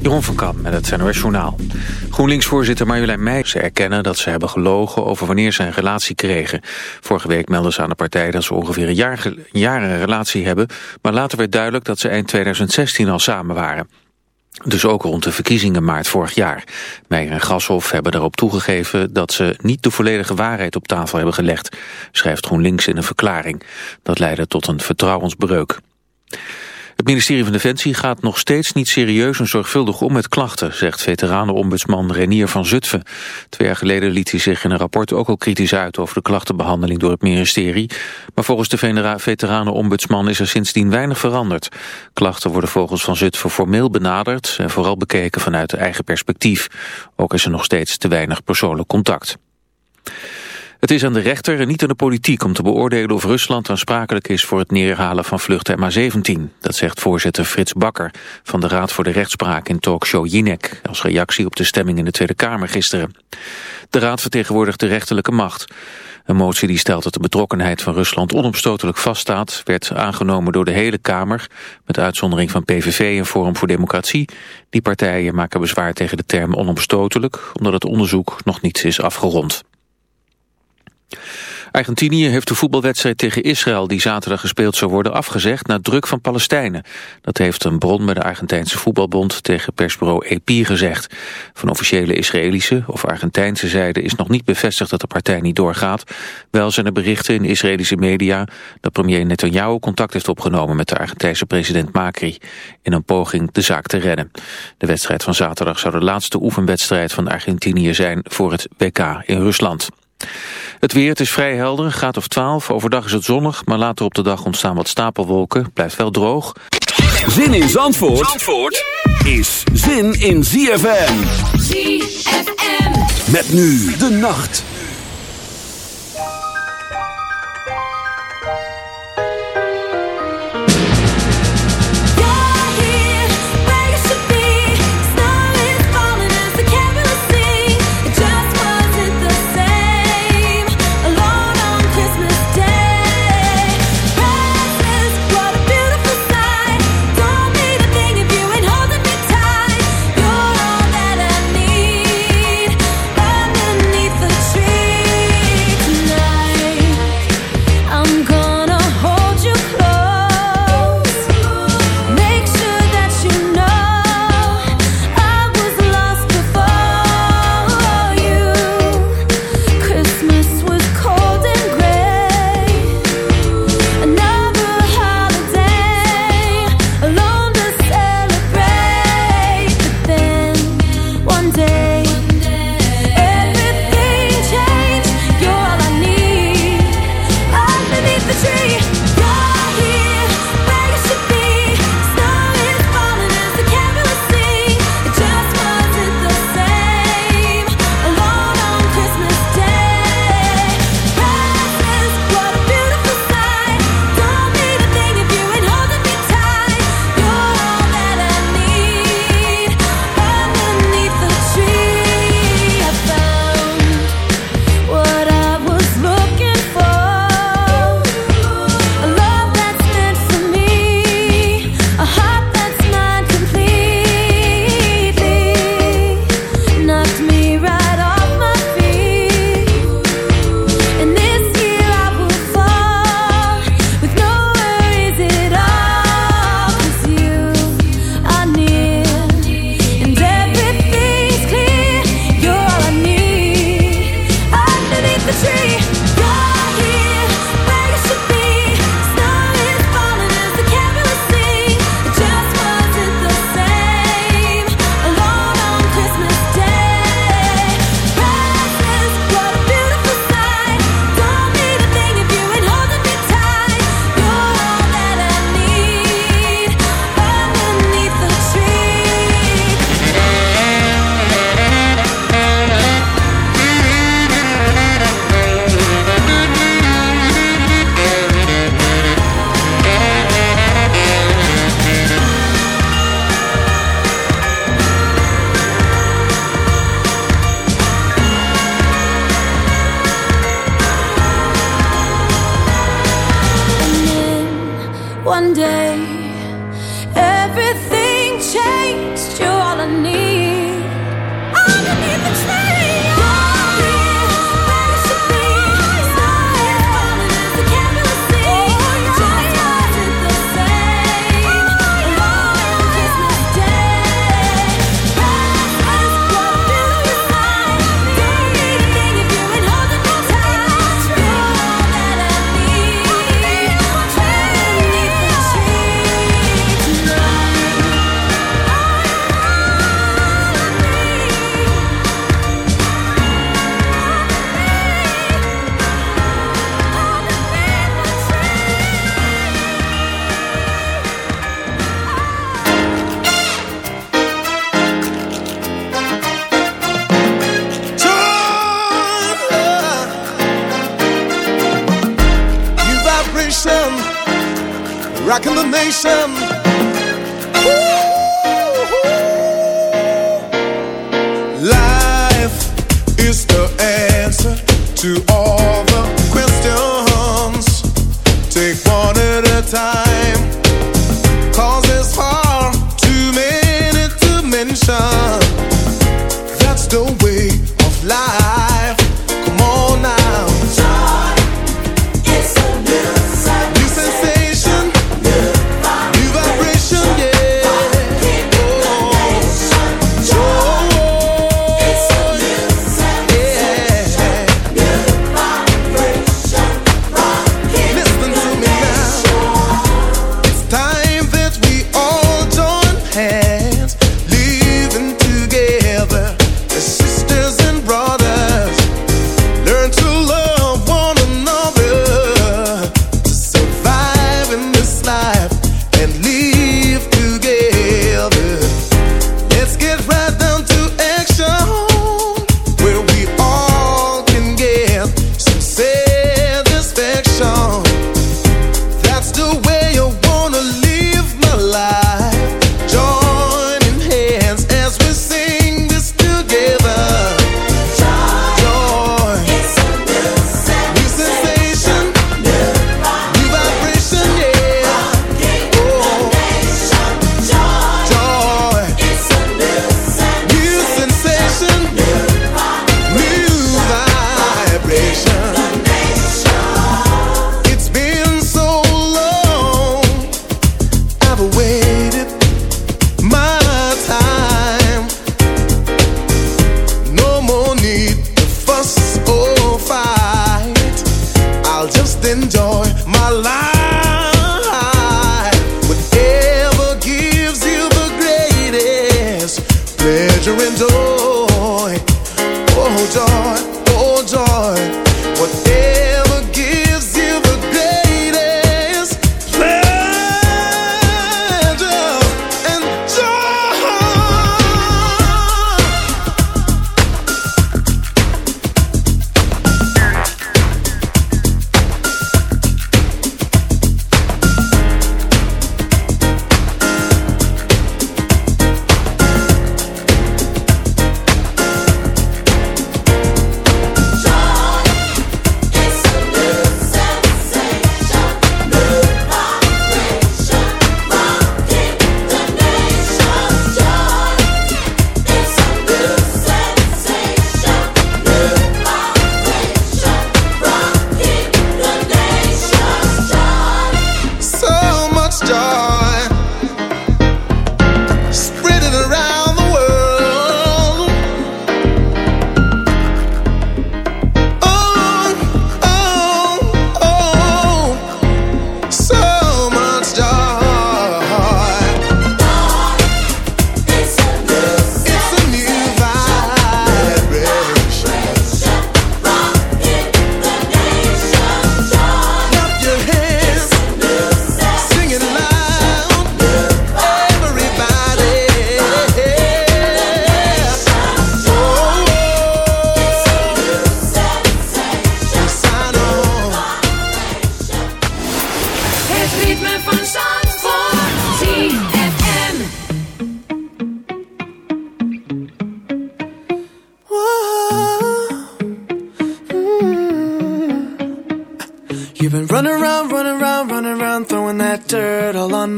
Jeroen van Kam met het NOS Journaal. GroenLinks-voorzitter Marjolein Meijer erkennen dat ze hebben gelogen over wanneer ze een relatie kregen. Vorige week meldden ze aan de partij dat ze ongeveer een jaar, jaar een relatie hebben... maar later werd duidelijk dat ze eind 2016 al samen waren. Dus ook rond de verkiezingen maart vorig jaar. Meijer en Gashoff hebben daarop toegegeven dat ze niet de volledige waarheid op tafel hebben gelegd, schrijft GroenLinks in een verklaring. Dat leidde tot een vertrouwensbreuk. Het ministerie van Defensie gaat nog steeds niet serieus en zorgvuldig om met klachten, zegt veteranenombudsman Renier van Zutphen. Twee jaar geleden liet hij zich in een rapport ook al kritisch uit over de klachtenbehandeling door het ministerie. Maar volgens de veteranenombudsman is er sindsdien weinig veranderd. Klachten worden volgens Van Zutphen formeel benaderd en vooral bekeken vanuit eigen perspectief. Ook is er nog steeds te weinig persoonlijk contact. Het is aan de rechter en niet aan de politiek om te beoordelen of Rusland aansprakelijk is voor het neerhalen van vlucht MH17. Dat zegt voorzitter Frits Bakker van de Raad voor de Rechtspraak in talkshow Jinek als reactie op de stemming in de Tweede Kamer gisteren. De Raad vertegenwoordigt de rechterlijke macht. Een motie die stelt dat de betrokkenheid van Rusland onomstotelijk vaststaat... werd aangenomen door de hele Kamer... met uitzondering van PVV en Forum voor Democratie. Die partijen maken bezwaar tegen de term onomstotelijk... omdat het onderzoek nog niet is afgerond. Argentinië heeft de voetbalwedstrijd tegen Israël die zaterdag gespeeld zou worden afgezegd na druk van Palestijnen. Dat heeft een bron bij de Argentijnse voetbalbond tegen persbureau EP gezegd. Van officiële Israëlische of Argentijnse zijde is nog niet bevestigd dat de partij niet doorgaat. Wel zijn er berichten in Israëlische media dat premier Netanyahu contact heeft opgenomen met de Argentijnse president Macri in een poging de zaak te redden. De wedstrijd van zaterdag zou de laatste oefenwedstrijd van Argentinië zijn voor het WK in Rusland. Het weer, het is vrij helder, gaat of 12. Overdag is het zonnig, maar later op de dag ontstaan wat stapelwolken. Blijft wel droog. Zin in Zandvoort, Zandvoort is zin in ZFM. ZFM. Met nu de nacht. salvation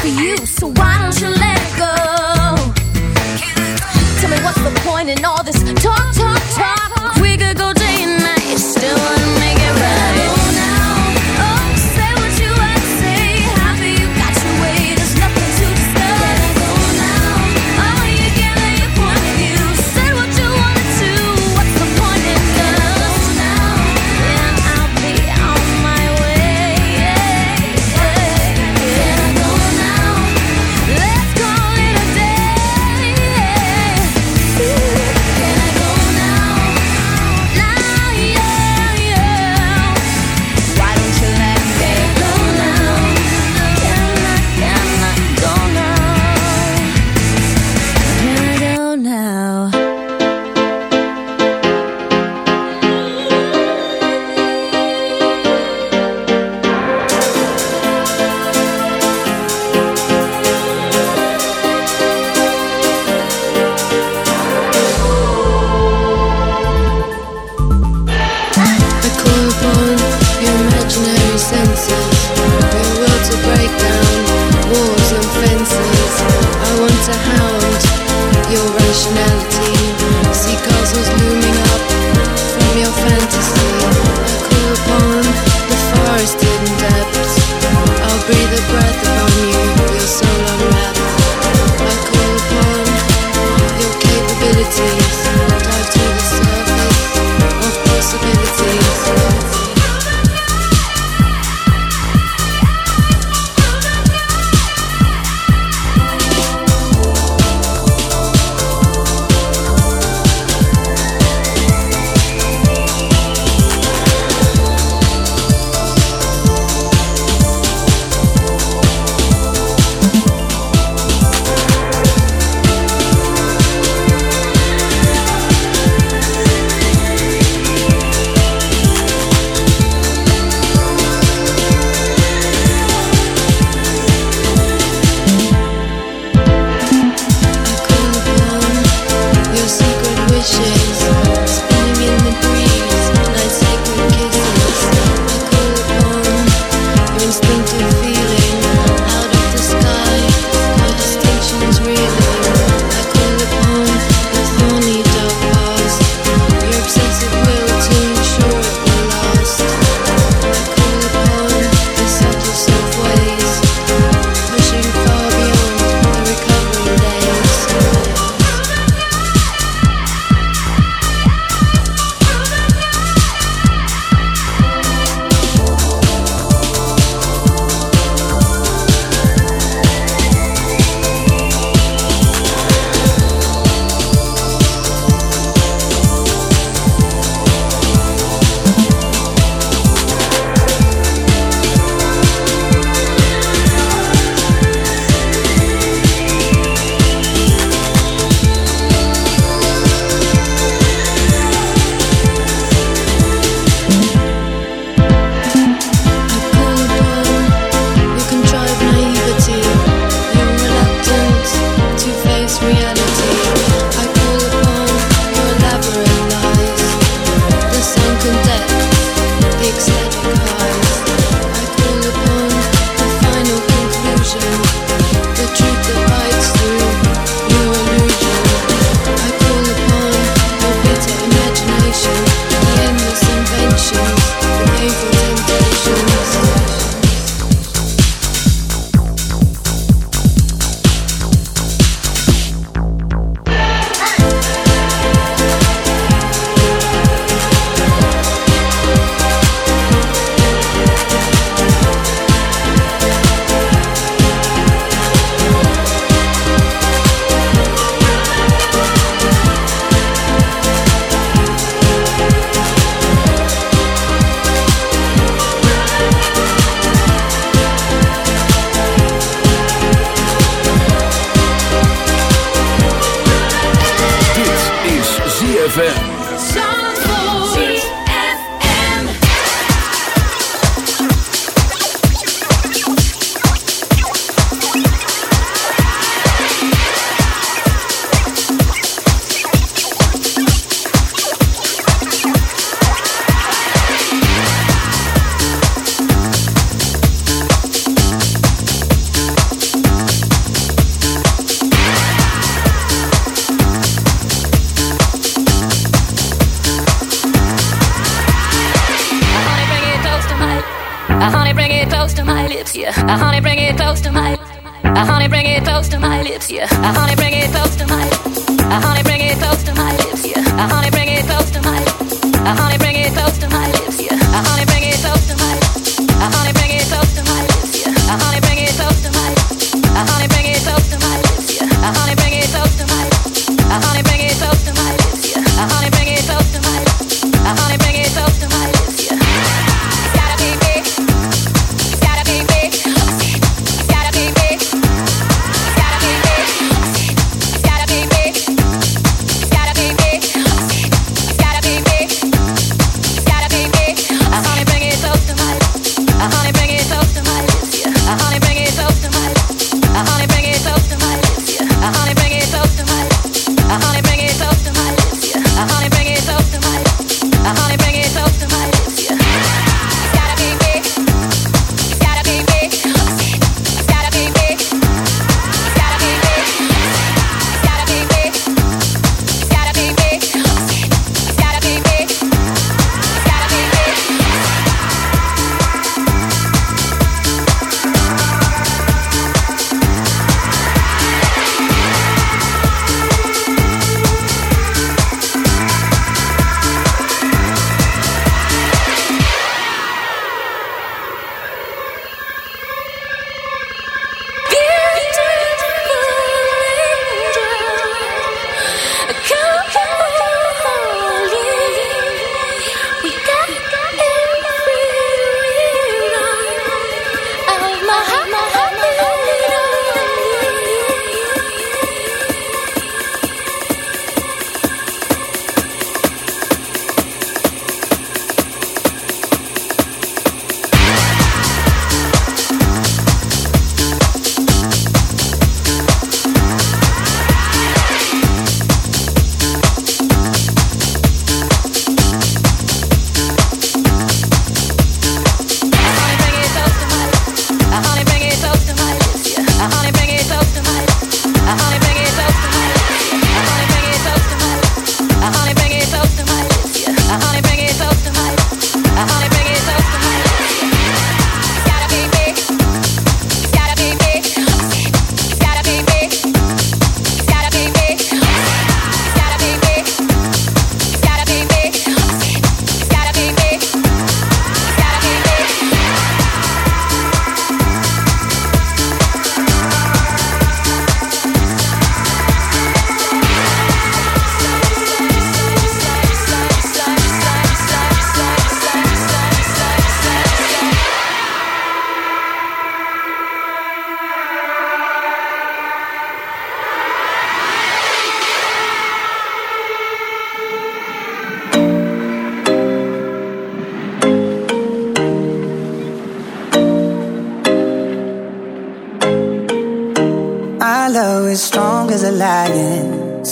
For you.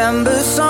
December song.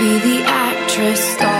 Be the actress starring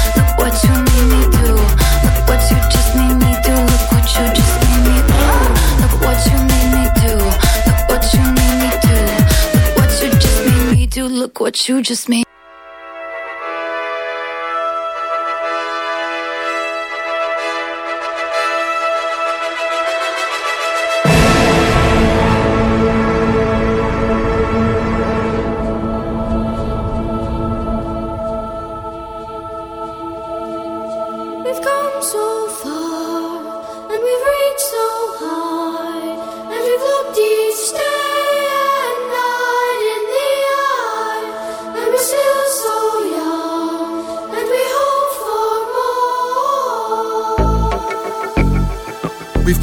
What you just made.